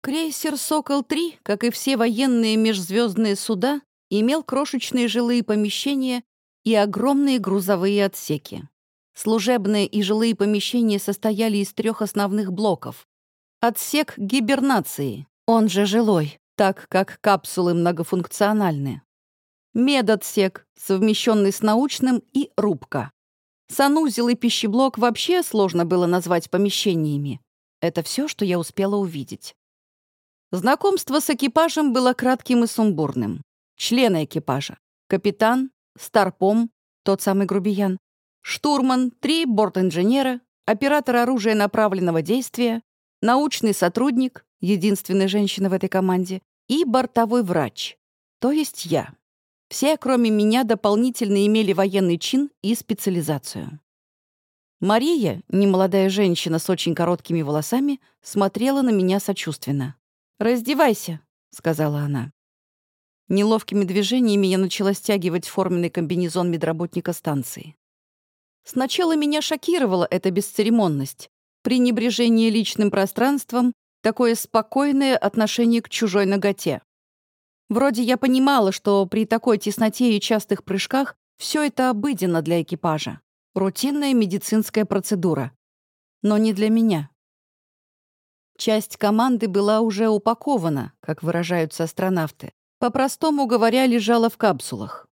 Крейсер «Сокол-3», как и все военные межзвездные суда, имел крошечные жилые помещения и огромные грузовые отсеки. Служебные и жилые помещения состояли из трех основных блоков. Отсек гибернации, он же жилой, так как капсулы многофункциональны. Медотсек, совмещенный с научным, и рубка. Санузел и пищеблок вообще сложно было назвать помещениями. Это все, что я успела увидеть. Знакомство с экипажем было кратким и сумбурным. Члены экипажа. Капитан, старпом, тот самый грубиян, штурман, три борт-инженера, оператор оружия направленного действия, научный сотрудник, единственная женщина в этой команде, и бортовой врач, то есть я. Все, кроме меня, дополнительно имели военный чин и специализацию. Мария, немолодая женщина с очень короткими волосами, смотрела на меня сочувственно. «Раздевайся», — сказала она. Неловкими движениями я начала стягивать форменный комбинезон медработника станции. Сначала меня шокировала эта бесцеремонность, пренебрежение личным пространством, такое спокойное отношение к чужой ноготе. Вроде я понимала, что при такой тесноте и частых прыжках все это обыденно для экипажа. Рутинная медицинская процедура. Но не для меня. Часть команды была уже упакована, как выражаются астронавты. По-простому говоря, лежала в капсулах.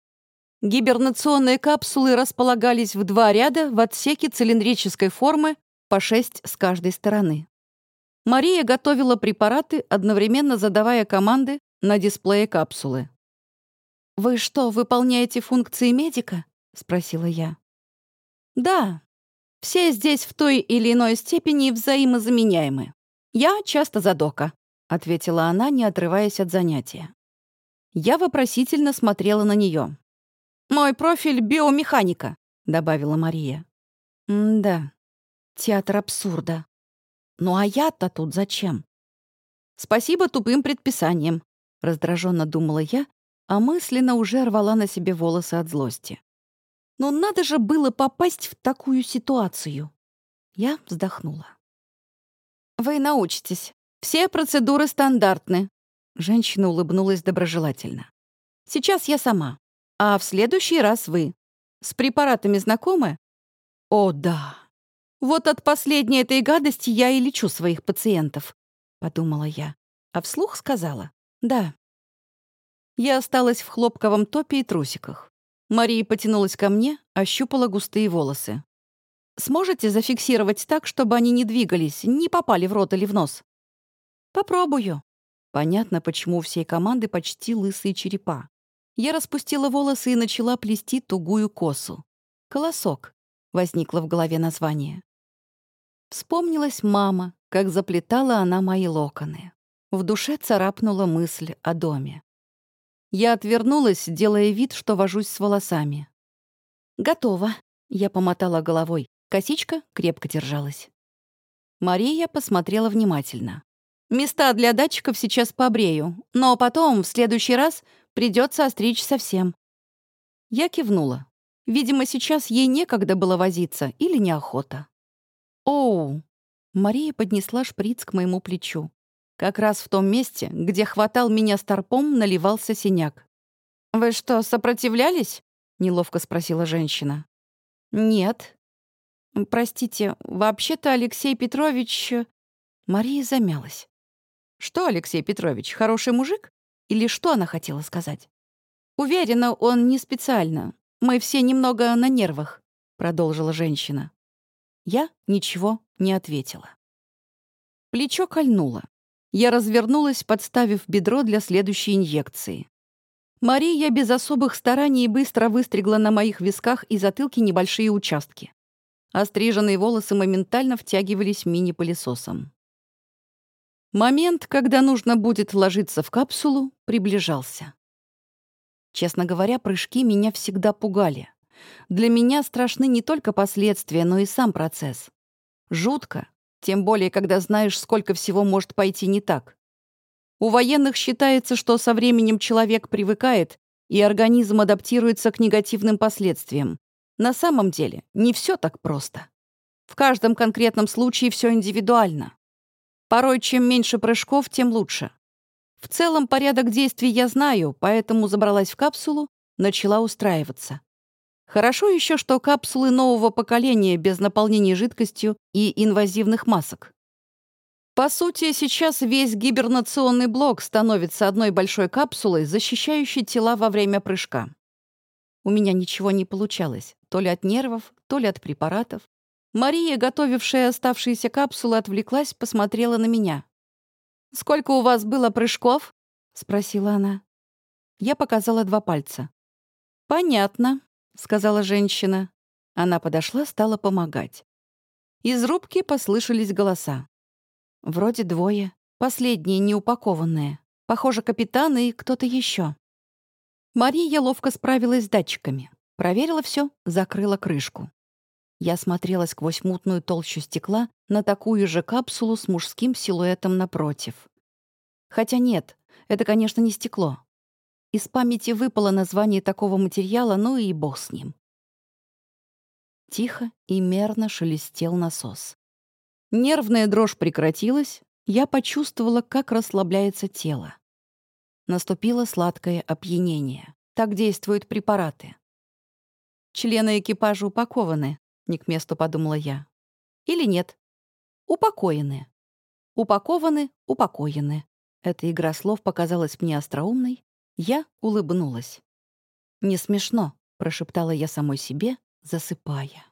Гибернационные капсулы располагались в два ряда в отсеке цилиндрической формы, по шесть с каждой стороны. Мария готовила препараты, одновременно задавая команды на дисплее капсулы. «Вы что, выполняете функции медика?» — спросила я. «Да. Все здесь в той или иной степени взаимозаменяемы. «Я часто задока», — ответила она, не отрываясь от занятия. Я вопросительно смотрела на нее. «Мой профиль — биомеханика», — добавила Мария. «Да, театр абсурда. Ну а я-то тут зачем?» «Спасибо тупым предписаниям», — раздраженно думала я, а мысленно уже рвала на себе волосы от злости. «Но надо же было попасть в такую ситуацию». Я вздохнула. Вы научитесь. Все процедуры стандартны. Женщина улыбнулась доброжелательно. Сейчас я сама. А в следующий раз вы. С препаратами знакомы? О, да. Вот от последней этой гадости я и лечу своих пациентов, подумала я. А вслух сказала. Да. Я осталась в хлопковом топе и трусиках. Мария потянулась ко мне, ощупала густые волосы. Сможете зафиксировать так, чтобы они не двигались, не попали в рот или в нос? Попробую. Понятно, почему у всей команды почти лысые черепа. Я распустила волосы и начала плести тугую косу. «Колосок» — возникло в голове название. Вспомнилась мама, как заплетала она мои локоны. В душе царапнула мысль о доме. Я отвернулась, делая вид, что вожусь с волосами. «Готово», — я помотала головой. Косичка крепко держалась. Мария посмотрела внимательно. «Места для датчиков сейчас побрею, но потом, в следующий раз, придется остричь совсем». Я кивнула. Видимо, сейчас ей некогда было возиться или неохота. «Оу!» Мария поднесла шприц к моему плечу. Как раз в том месте, где хватал меня старпом, наливался синяк. «Вы что, сопротивлялись?» — неловко спросила женщина. «Нет», «Простите, вообще-то Алексей Петрович...» э, Мария замялась. «Что, Алексей Петрович, хороший мужик? Или что она хотела сказать?» «Уверена, он не специально. Мы все немного на нервах», — продолжила женщина. Я ничего не ответила. Плечо кольнуло. Я развернулась, подставив бедро для следующей инъекции. Мария без особых стараний быстро выстригла на моих висках и затылке небольшие участки. Остриженные волосы моментально втягивались мини-пылесосом. Момент, когда нужно будет ложиться в капсулу, приближался. Честно говоря, прыжки меня всегда пугали. Для меня страшны не только последствия, но и сам процесс. Жутко, тем более, когда знаешь, сколько всего может пойти не так. У военных считается, что со временем человек привыкает, и организм адаптируется к негативным последствиям. На самом деле не все так просто. В каждом конкретном случае все индивидуально. Порой чем меньше прыжков, тем лучше. В целом порядок действий я знаю, поэтому забралась в капсулу, начала устраиваться. Хорошо еще, что капсулы нового поколения без наполнения жидкостью и инвазивных масок. По сути, сейчас весь гибернационный блок становится одной большой капсулой, защищающей тела во время прыжка. У меня ничего не получалось, то ли от нервов, то ли от препаратов. Мария, готовившая оставшиеся капсулы, отвлеклась, посмотрела на меня. «Сколько у вас было прыжков?» — спросила она. Я показала два пальца. «Понятно», — сказала женщина. Она подошла, стала помогать. Из рубки послышались голоса. Вроде двое. Последние неупакованные. Похоже, капитан и кто-то еще. Мария ловко справилась с датчиками. Проверила все, закрыла крышку. Я смотрела сквозь мутную толщу стекла на такую же капсулу с мужским силуэтом напротив. Хотя нет, это, конечно, не стекло. Из памяти выпало название такого материала, ну и бог с ним. Тихо и мерно шелестел насос. Нервная дрожь прекратилась, я почувствовала, как расслабляется тело. Наступило сладкое опьянение. Так действуют препараты. Члены экипажа упакованы, не к месту подумала я. Или нет? Упокоены. Упакованы, упокоены. Эта игра слов показалась мне остроумной. Я улыбнулась. «Не смешно», — прошептала я самой себе, засыпая.